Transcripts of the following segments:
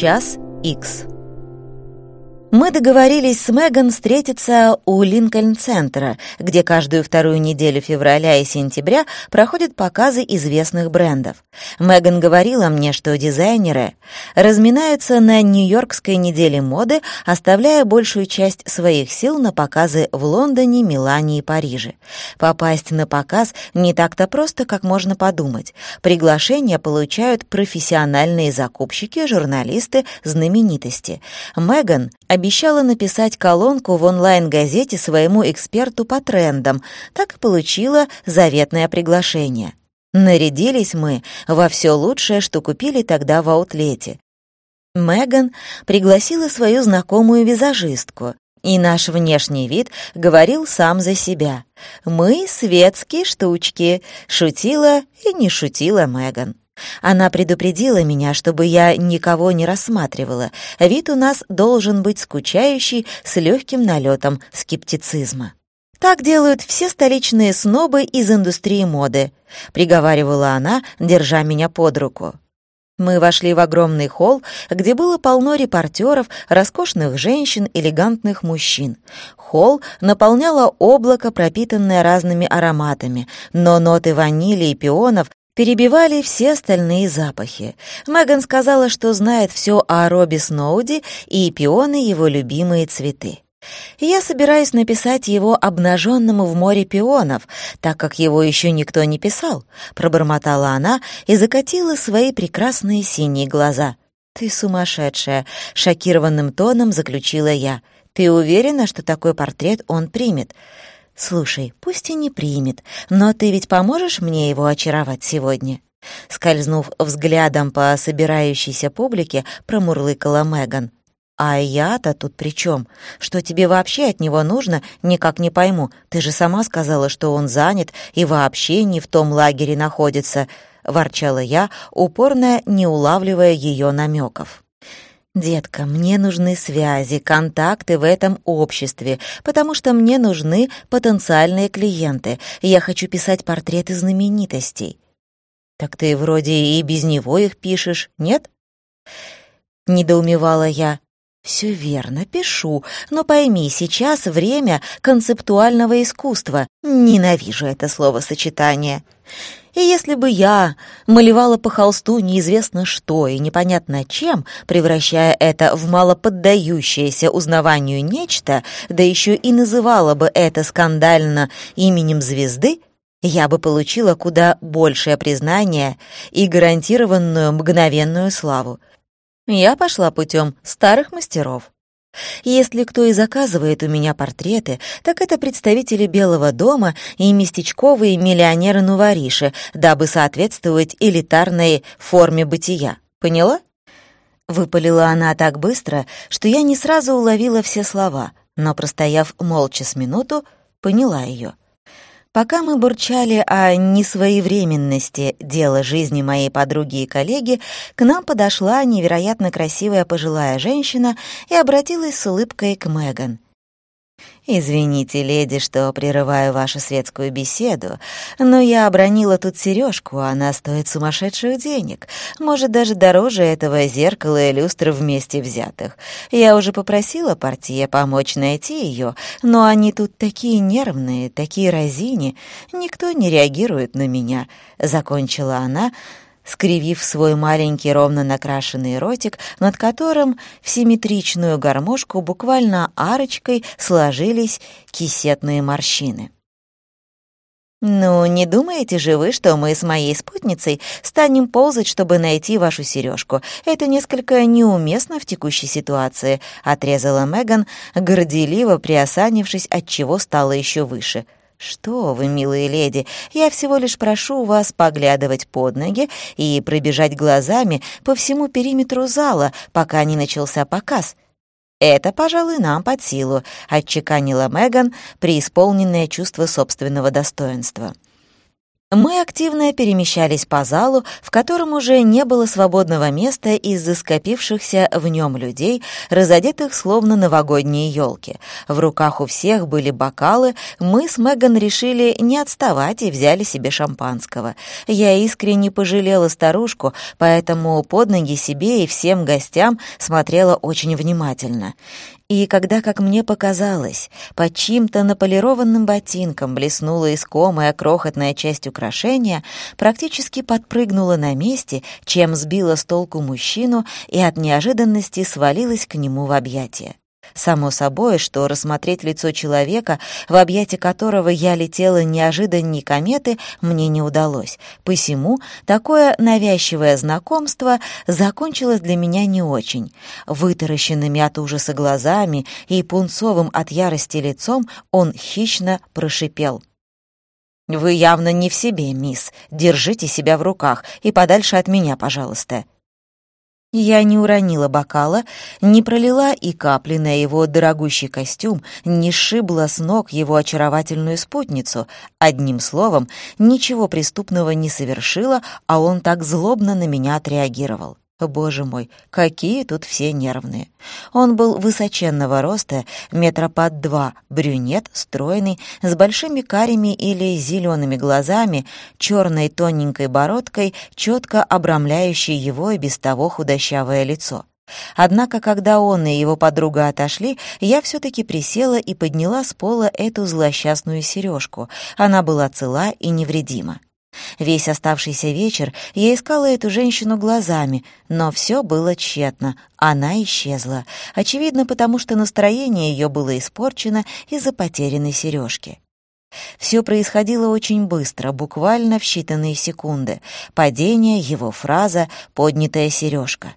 Час Икс. Мы договорились с Меган встретиться у Линкольн-центра, где каждую вторую неделю февраля и сентября проходят показы известных брендов. Меган говорила мне, что дизайнеры разминаются на Нью-Йоркской неделе моды, оставляя большую часть своих сил на показы в Лондоне, Милане и Париже. Попасть на показ не так-то просто, как можно подумать. Приглашения получают профессиональные закупщики, журналисты, знаменитости. Меган обещала написать колонку в онлайн-газете своему эксперту по трендам, так и получила заветное приглашение. Нарядились мы во все лучшее, что купили тогда в аутлете. Меган пригласила свою знакомую визажистку, и наш внешний вид говорил сам за себя. «Мы светские штучки», — шутила и не шутила Меган. Она предупредила меня, чтобы я никого не рассматривала. Вид у нас должен быть скучающий, с легким налетом скептицизма. «Так делают все столичные снобы из индустрии моды», — приговаривала она, держа меня под руку. Мы вошли в огромный холл, где было полно репортеров, роскошных женщин, элегантных мужчин. Холл наполняло облако, пропитанное разными ароматами, но ноты ванили и пионов перебивали все остальные запахи. Меган сказала, что знает все о Робби Сноуди и пионы его любимые цветы. Я собираюсь написать его обнаженному в море пионов, так как его еще никто не писал, пробормотала она и закатила свои прекрасные синие глаза. Ты сумасшедшая, шокированным тоном заключила я. Ты уверена, что такой портрет он примет? «Слушай, пусть и не примет, но ты ведь поможешь мне его очаровать сегодня?» Скользнув взглядом по собирающейся публике, промурлыкала Меган. «А я-то тут при чем? Что тебе вообще от него нужно, никак не пойму. Ты же сама сказала, что он занят и вообще не в том лагере находится», — ворчала я, упорно не улавливая ее намеков. «Детка, мне нужны связи, контакты в этом обществе, потому что мне нужны потенциальные клиенты. Я хочу писать портреты знаменитостей». «Так ты вроде и без него их пишешь, нет?» Недоумевала я. «Все верно, пишу, но пойми, сейчас время концептуального искусства. Ненавижу это словосочетание». И если бы я малевала по холсту неизвестно что и непонятно чем, превращая это в малоподдающееся узнаванию нечто, да еще и называла бы это скандально именем звезды, я бы получила куда большее признание и гарантированную мгновенную славу. Я пошла путем старых мастеров. Если кто и заказывает у меня портреты, так это представители Белого дома и местечковые миллионеры-нувориши, дабы соответствовать элитарной форме бытия. Поняла? Выпалила она так быстро, что я не сразу уловила все слова, но, простояв молча с минуту, поняла ее. Пока мы бурчали о несвоевременности дела жизни моей подруги и коллеги, к нам подошла невероятно красивая пожилая женщина и обратилась с улыбкой к Меган. «Извините, леди, что прерываю вашу светскую беседу, но я обронила тут сережку, она стоит сумасшедших денег, может, даже дороже этого зеркала и люстры вместе взятых. Я уже попросила партия помочь найти ее, но они тут такие нервные, такие разини, никто не реагирует на меня», — закончила она, — скривив свой маленький ровно накрашенный ротик, над которым в симметричную гармошку буквально арочкой сложились кисетные морщины. «Ну, не думаете же вы, что мы с моей спутницей станем ползать, чтобы найти вашу сережку? Это несколько неуместно в текущей ситуации», — отрезала Меган, горделиво приосанившись, от чего стало еще выше — «Что вы, милые леди, я всего лишь прошу вас поглядывать под ноги и пробежать глазами по всему периметру зала, пока не начался показ. Это, пожалуй, нам под силу», — отчеканила Меган, преисполненное чувство собственного достоинства. Мы активно перемещались по залу, в котором уже не было свободного места из-за скопившихся в нем людей, разодетых словно новогодние елки. В руках у всех были бокалы, мы с Меган решили не отставать и взяли себе шампанского. Я искренне пожалела старушку, поэтому под ноги себе и всем гостям смотрела очень внимательно. И когда, как мне показалось, под чьим-то наполированным ботинком блеснула искомая крохотная часть украшения, практически подпрыгнула на месте, чем сбила с толку мужчину и от неожиданности свалилась к нему в объятия. Само собой, что рассмотреть лицо человека, в объятии которого я летела неожиданней кометы, мне не удалось. Посему такое навязчивое знакомство закончилось для меня не очень. Вытаращенными от ужаса глазами и пунцовым от ярости лицом он хищно прошипел. «Вы явно не в себе, мисс. Держите себя в руках и подальше от меня, пожалуйста. Я не уронила бокала, не пролила и капли на его дорогущий костюм, не сшибла с ног его очаровательную спутницу. Одним словом, ничего преступного не совершила, а он так злобно на меня отреагировал. Боже мой, какие тут все нервные. Он был высоченного роста, метра под два, брюнет, стройный, с большими карими или зелеными глазами, черной тоненькой бородкой, четко обрамляющей его и без того худощавое лицо. Однако, когда он и его подруга отошли, я все-таки присела и подняла с пола эту злосчастную сережку. Она была цела и невредима. Весь оставшийся вечер я искала эту женщину глазами, но все было тщетно. Она исчезла. Очевидно, потому что настроение ее было испорчено из-за потерянной сережки. Все происходило очень быстро, буквально в считанные секунды. Падение, его фраза, поднятая сережка.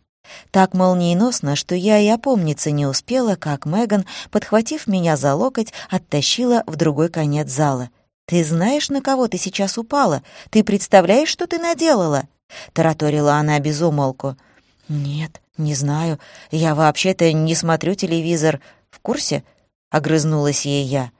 Так молниеносно, что я и опомниться не успела, как Меган, подхватив меня за локоть, оттащила в другой конец зала — «Ты знаешь, на кого ты сейчас упала? Ты представляешь, что ты наделала?» — тараторила она без умолку. «Нет, не знаю. Я вообще-то не смотрю телевизор. В курсе?» — огрызнулась ей я.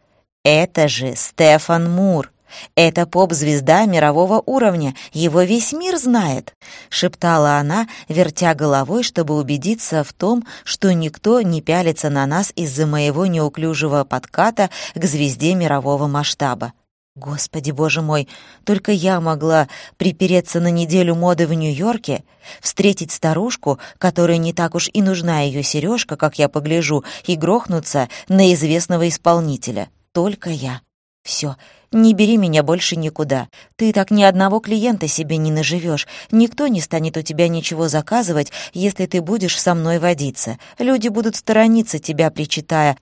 «Это же Стефан Мур. Это поп-звезда мирового уровня. Его весь мир знает», — шептала она, вертя головой, чтобы убедиться в том, что никто не пялится на нас из-за моего неуклюжего подката к звезде мирового масштаба. Господи, боже мой, только я могла припереться на неделю моды в Нью-Йорке, встретить старушку, которой не так уж и нужна ее сережка, как я погляжу, и грохнуться на известного исполнителя. Только я. Все, не бери меня больше никуда. Ты так ни одного клиента себе не наживешь. Никто не станет у тебя ничего заказывать, если ты будешь со мной водиться. Люди будут сторониться тебя, причитая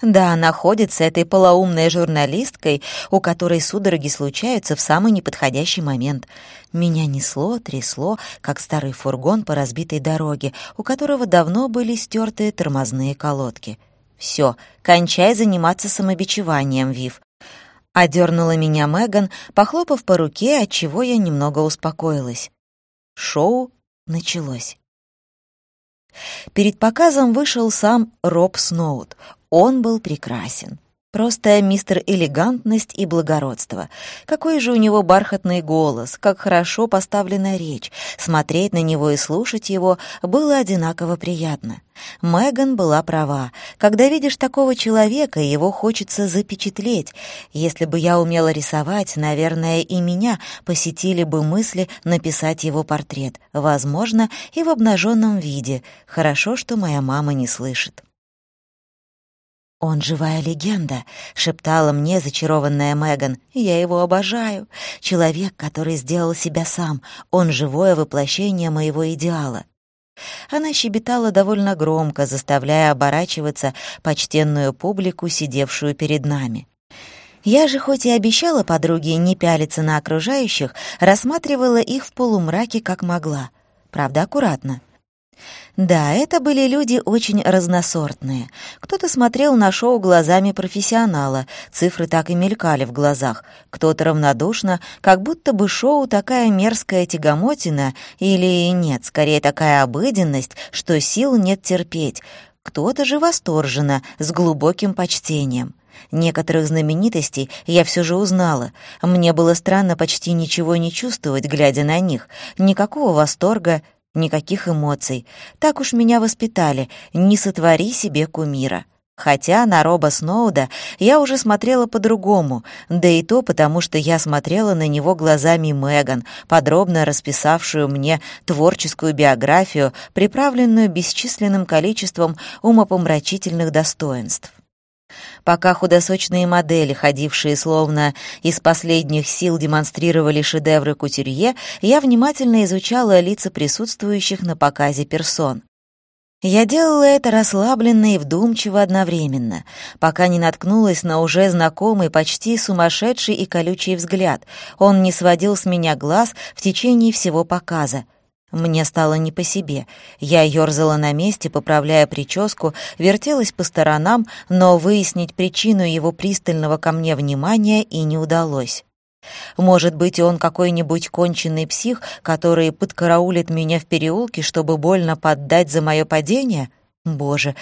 да, находится этой полоумной журналисткой, у которой судороги случаются в самый неподходящий момент. Меня несло, трясло, как старый фургон по разбитой дороге, у которого давно были стерты тормозные колодки. «Все, кончай заниматься самобичеванием, Вив», — одернула меня Меган, похлопав по руке, отчего я немного успокоилась. Шоу началось. Перед показом вышел сам Роб Сноут. Он был прекрасен. Просто мистер элегантность и благородство. Какой же у него бархатный голос, как хорошо поставлена речь. Смотреть на него и слушать его было одинаково приятно. Меган была права. Когда видишь такого человека, его хочется запечатлеть. Если бы я умела рисовать, наверное, и меня посетили бы мысли написать его портрет. Возможно, и в обнаженном виде. Хорошо, что моя мама не слышит. «Он живая легенда», — шептала мне зачарованная Меган. «Я его обожаю. Человек, который сделал себя сам. Он живое воплощение моего идеала». Она щебетала довольно громко, заставляя оборачиваться почтенную публику, сидевшую перед нами. Я же, хоть и обещала подруге не пялиться на окружающих, рассматривала их в полумраке как могла. Правда, аккуратно. Да, это были люди очень разносортные. Кто-то смотрел на шоу глазами профессионала, цифры так и мелькали в глазах. Кто-то равнодушно, как будто бы шоу такая мерзкая тягомотина, или нет, скорее такая обыденность, что сил нет терпеть. Кто-то же восторженно, с глубоким почтением. Некоторых знаменитостей я все же узнала. Мне было странно почти ничего не чувствовать, глядя на них. Никакого восторга, никаких эмоций. Так уж меня воспитали. Не сотвори себе кумира. Хотя на Роба Сноуда я уже смотрела по-другому, да и то потому, что я смотрела на него глазами Меган, подробно расписавшую мне творческую биографию, приправленную бесчисленным количеством умопомрачительных достоинств. Пока худосочные модели, ходившие словно из последних сил, демонстрировали шедевры кутюрье, я внимательно изучала лица присутствующих на показе персон. Я делала это расслабленно и вдумчиво одновременно, пока не наткнулась на уже знакомый, почти сумасшедший и колючий взгляд. Он не сводил с меня глаз в течение всего показа. Мне стало не по себе. Я ёрзала на месте, поправляя прическу, вертелась по сторонам, но выяснить причину его пристального ко мне внимания и не удалось. Может быть, он какой-нибудь конченый псих, который подкараулит меня в переулке, чтобы больно поддать за мое падение? Боже,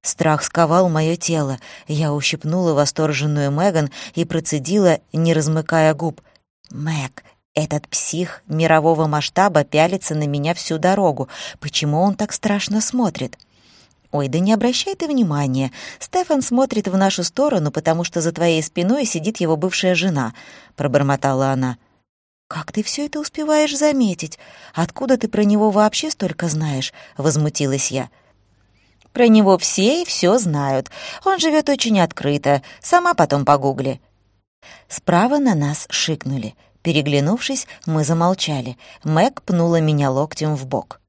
страх сковал мое тело. Я ущипнула восторженную Меган и процедила, не размыкая губ. «Мэг, этот псих мирового масштаба пялится на меня всю дорогу. Почему он так страшно смотрит?» «Ой, да не обращай ты внимания. Стефан смотрит в нашу сторону, потому что за твоей спиной сидит его бывшая жена», — пробормотала она. «Как ты все это успеваешь заметить? Откуда ты про него вообще столько знаешь?» — возмутилась я. «Про него все и все знают. Он живет очень открыто. Сама потом погугли». Справа на нас шикнули. Переглянувшись, мы замолчали. Мэг пнула меня локтем в бок.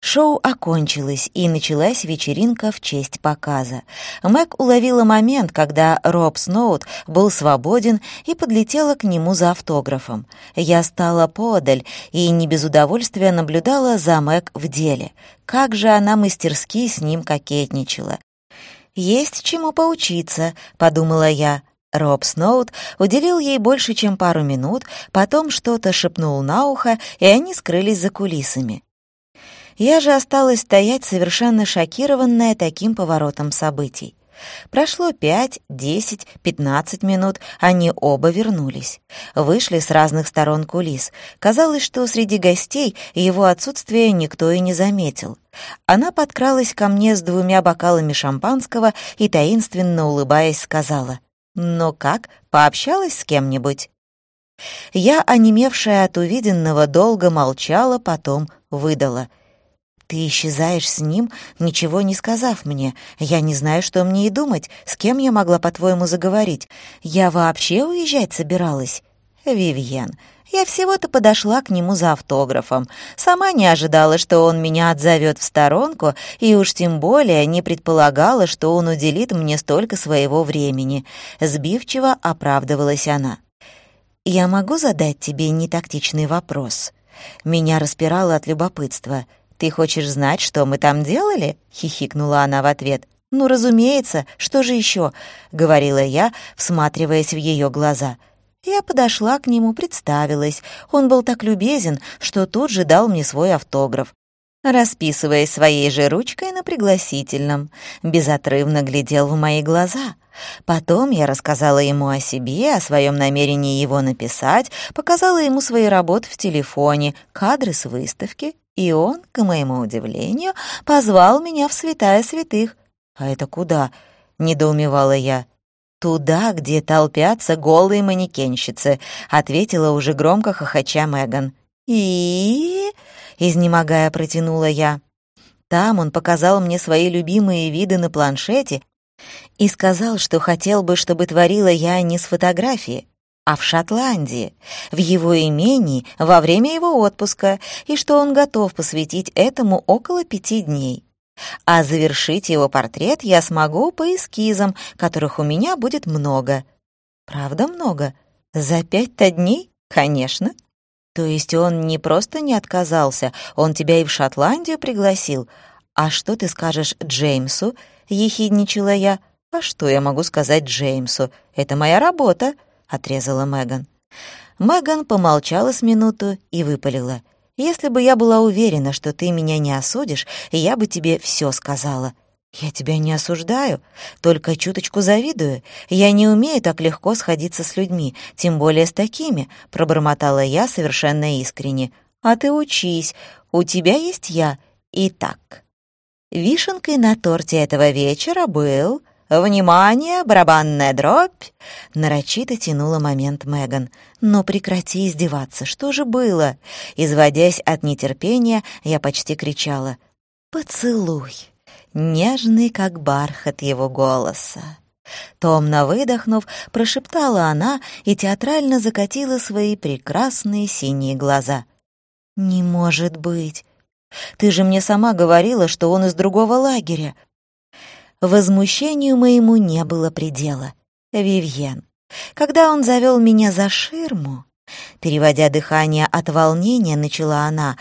Шоу окончилось, и началась вечеринка в честь показа. Мэг уловила момент, когда Роб Сноут был свободен и подлетела к нему за автографом. Я стала подаль и не без удовольствия наблюдала за Мэг в деле. Как же она мастерски с ним кокетничала. «Есть чему поучиться», — подумала я. Роб Сноут уделил ей больше, чем пару минут, потом что-то шепнул на ухо, и они скрылись за кулисами. Я же осталась стоять совершенно шокированная таким поворотом событий. Прошло пять, десять, пятнадцать минут, они оба вернулись. Вышли с разных сторон кулис. Казалось, что среди гостей его отсутствие никто и не заметил. Она подкралась ко мне с двумя бокалами шампанского и, таинственно улыбаясь, сказала, «Ну как, пообщалась с кем-нибудь?» Я, онемевшая от увиденного, долго молчала, потом выдала. Ты исчезаешь с ним, ничего не сказав мне. Я не знаю, что мне и думать. С кем я могла, по-твоему, заговорить? Я вообще уезжать собиралась? Вивьен, я всего-то подошла к нему за автографом. Сама не ожидала, что он меня отзовет в сторонку, и уж тем более не предполагала, что он уделит мне столько своего времени. Сбивчиво оправдывалась она. «Я могу задать тебе нетактичный вопрос?» Меня распирало от любопытства — «Ты хочешь знать, что мы там делали?» — хихикнула она в ответ. «Ну, разумеется, что же еще?» — говорила я, всматриваясь в ее глаза. Я подошла к нему, представилась. Он был так любезен, что тут же дал мне свой автограф. Расписываясь своей же ручкой на пригласительном, безотрывно глядел в мои глаза. Потом я рассказала ему о себе, о своем намерении его написать, показала ему свои работы в телефоне, кадры с выставки и он, к моему удивлению, позвал меня в святая святых. «А это куда?» — недоумевала я. «Туда, где толпятся голые манекенщицы», — ответила уже громко хохоча Меган. «И...» — изнемогая протянула я. Там он показал мне свои любимые виды на планшете и сказал, что хотел бы, чтобы творила я не с фотографии, а в Шотландии, в его имении во время его отпуска, и что он готов посвятить этому около пяти дней. А завершить его портрет я смогу по эскизам, которых у меня будет много. Правда много? За пять-то дней? Конечно. То есть он не просто не отказался, он тебя и в Шотландию пригласил. А что ты скажешь Джеймсу? Ехидничала я. А что я могу сказать Джеймсу? Это моя работа. — отрезала Меган. Меган помолчала с минуту и выпалила. «Если бы я была уверена, что ты меня не осудишь, я бы тебе все сказала». «Я тебя не осуждаю, только чуточку завидую. Я не умею так легко сходиться с людьми, тем более с такими», — пробормотала я совершенно искренне. «А ты учись, у тебя есть я. Итак, вишенкой на торте этого вечера был «Внимание, барабанная дробь!» Нарочито тянула момент Меган. «Но прекрати издеваться, что же было?» Изводясь от нетерпения, я почти кричала. «Поцелуй!» Нежный, как бархат его голоса. Томно выдохнув, прошептала она и театрально закатила свои прекрасные синие глаза. «Не может быть! Ты же мне сама говорила, что он из другого лагеря. Возмущению моему не было предела. Вивьен, когда он завел меня за ширму, переводя дыхание от волнения, начала она,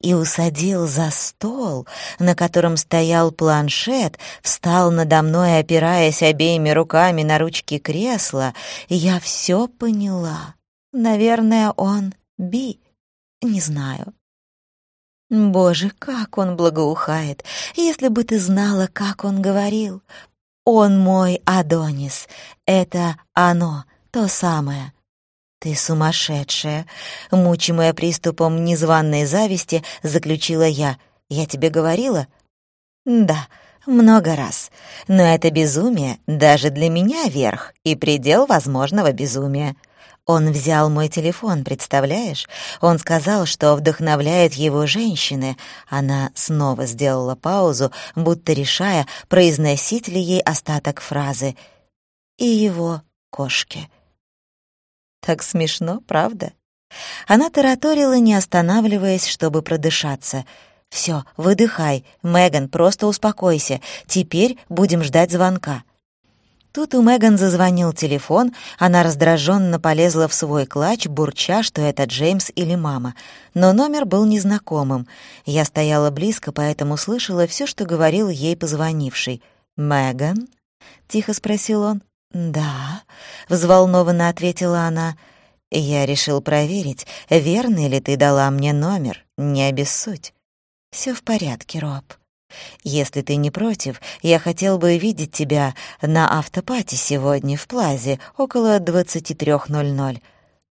и усадил за стол, на котором стоял планшет, встал надо мной, опираясь обеими руками на ручки кресла, я все поняла. Наверное, он Би. Не знаю. Боже, как он благоухает! Если бы ты знала, как он говорил. Он мой Адонис. Это оно, то самое. Ты сумасшедшая. Мучимая приступом незваной зависти, заключила я. Я тебе говорила? Да, много раз. Но это безумие даже для меня верх и предел возможного безумия. Он взял мой телефон, представляешь? Он сказал, что вдохновляет его женщины. Она снова сделала паузу, будто решая, произносить ли ей остаток фразы. И его кошки. Так смешно, правда? Она тараторила, не останавливаясь, чтобы продышаться. «Всё, выдыхай, Меган, просто успокойся. Теперь будем ждать звонка». Тут у Меган зазвонил телефон, она раздраженно полезла в свой клатч, бурча, что это Джеймс или мама. Но номер был незнакомым. Я стояла близко, поэтому слышала все, что говорил ей позвонивший. «Меган?» — тихо спросил он. «Да», — взволнованно ответила она. «Я решил проверить, верный ли ты дала мне номер, не обессудь». «Всё в порядке, Роб». Если ты не против, я хотел бы видеть тебя на автопате сегодня в Плазе около 23.00.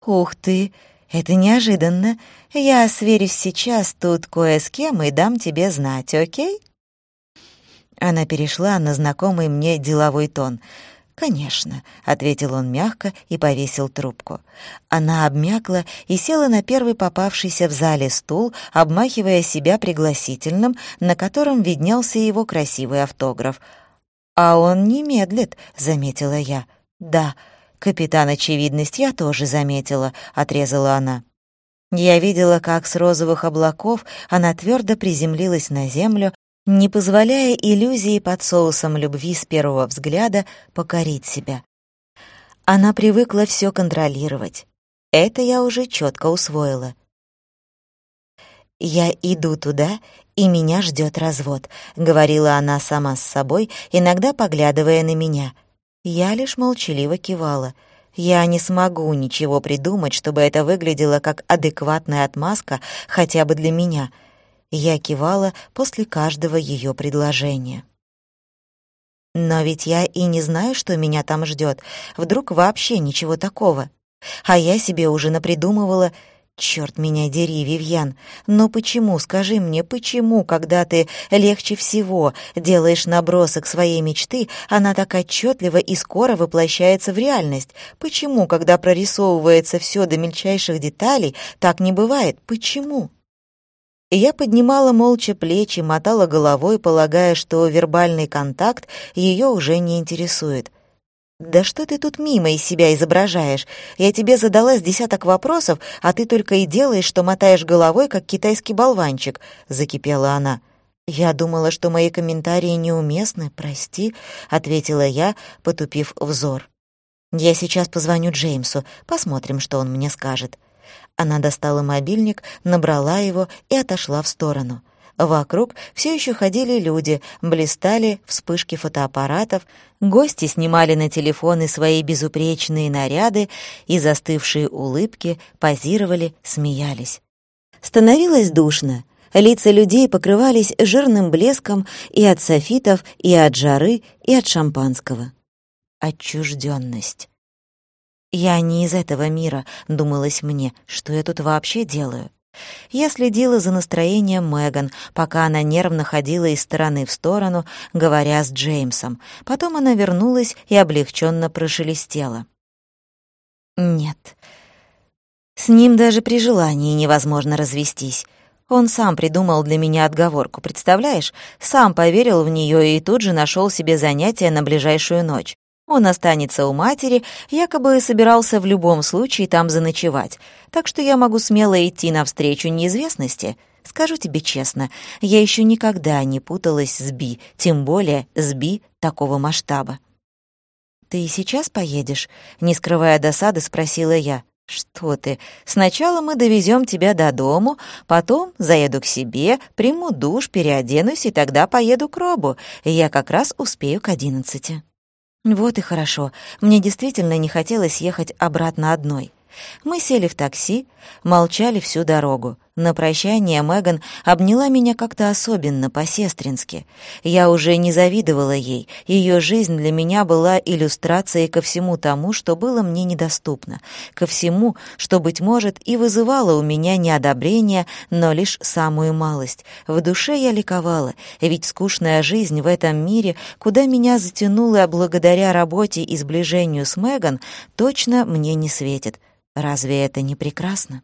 Ух ты, это неожиданно. Я сверюсь сейчас тут кое с кем и дам тебе знать, окей? Она перешла на знакомый мне деловой тон — «Конечно», — ответил он мягко и повесил трубку. Она обмякла и села на первый попавшийся в зале стул, обмахивая себя пригласительным, на котором виднелся его красивый автограф. «А он не медлит», — заметила я. «Да, капитан Очевидность я тоже заметила», — отрезала она. Я видела, как с розовых облаков она твердо приземлилась на землю, не позволяя иллюзии под соусом любви с первого взгляда покорить себя. Она привыкла все контролировать. Это я уже четко усвоила. «Я иду туда, и меня ждет развод», — говорила она сама с собой, иногда поглядывая на меня. Я лишь молчаливо кивала. Я не смогу ничего придумать, чтобы это выглядело как адекватная отмазка хотя бы для меня — я кивала после каждого ее предложения. Но ведь я и не знаю, что меня там ждет. Вдруг вообще ничего такого. А я себе уже напридумывала... Черт меня дери, Вивьян, но почему, скажи мне, почему, когда ты легче всего делаешь набросок своей мечты, она так отчетливо и скоро воплощается в реальность? Почему, когда прорисовывается все до мельчайших деталей, так не бывает? Почему? И я поднимала молча плечи, мотала головой, полагая, что вербальный контакт ее уже не интересует. «Да что ты тут мимо из себя изображаешь? Я тебе задала с десяток вопросов, а ты только и делаешь, что мотаешь головой, как китайский болванчик», — закипела она. «Я думала, что мои комментарии неуместны, прости», — ответила я, потупив взор. «Я сейчас позвоню Джеймсу, посмотрим, что он мне скажет». Она достала мобильник, набрала его и отошла в сторону. Вокруг все еще ходили люди, блистали вспышки фотоаппаратов, гости снимали на телефоны свои безупречные наряды и застывшие улыбки, позировали, смеялись. Становилось душно. Лица людей покрывались жирным блеском и от софитов, и от жары, и от шампанского. Отчужденность. «Я не из этого мира», — думалось мне, — «что я тут вообще делаю?» Я следила за настроением Меган, пока она нервно ходила из стороны в сторону, говоря с Джеймсом. Потом она вернулась и облегченно прошелестела. «Нет, с ним даже при желании невозможно развестись. Он сам придумал для меня отговорку, представляешь? Сам поверил в нее и тут же нашел себе занятие на ближайшую ночь. Он останется у матери, якобы собирался в любом случае там заночевать. Так что я могу смело идти навстречу неизвестности. Скажу тебе честно, я еще никогда не путалась с Би, тем более с Би такого масштаба. «Ты и сейчас поедешь?» — не скрывая досады, спросила я. «Что ты? Сначала мы довезем тебя до дому, потом заеду к себе, приму душ, переоденусь, и тогда поеду к Робу. Я как раз успею к одиннадцати». Вот и хорошо. Мне действительно не хотелось ехать обратно одной. Мы сели в такси, молчали всю дорогу. На прощание Меган обняла меня как-то особенно, по-сестрински. Я уже не завидовала ей. Ее жизнь для меня была иллюстрацией ко всему тому, что было мне недоступно, ко всему, что, быть может, и вызывало у меня неодобрение, но лишь самую малость. В душе я ликовала, ведь скучная жизнь в этом мире, куда меня затянуло благодаря работе и сближению с Меган, точно мне не светит. Разве это не прекрасно?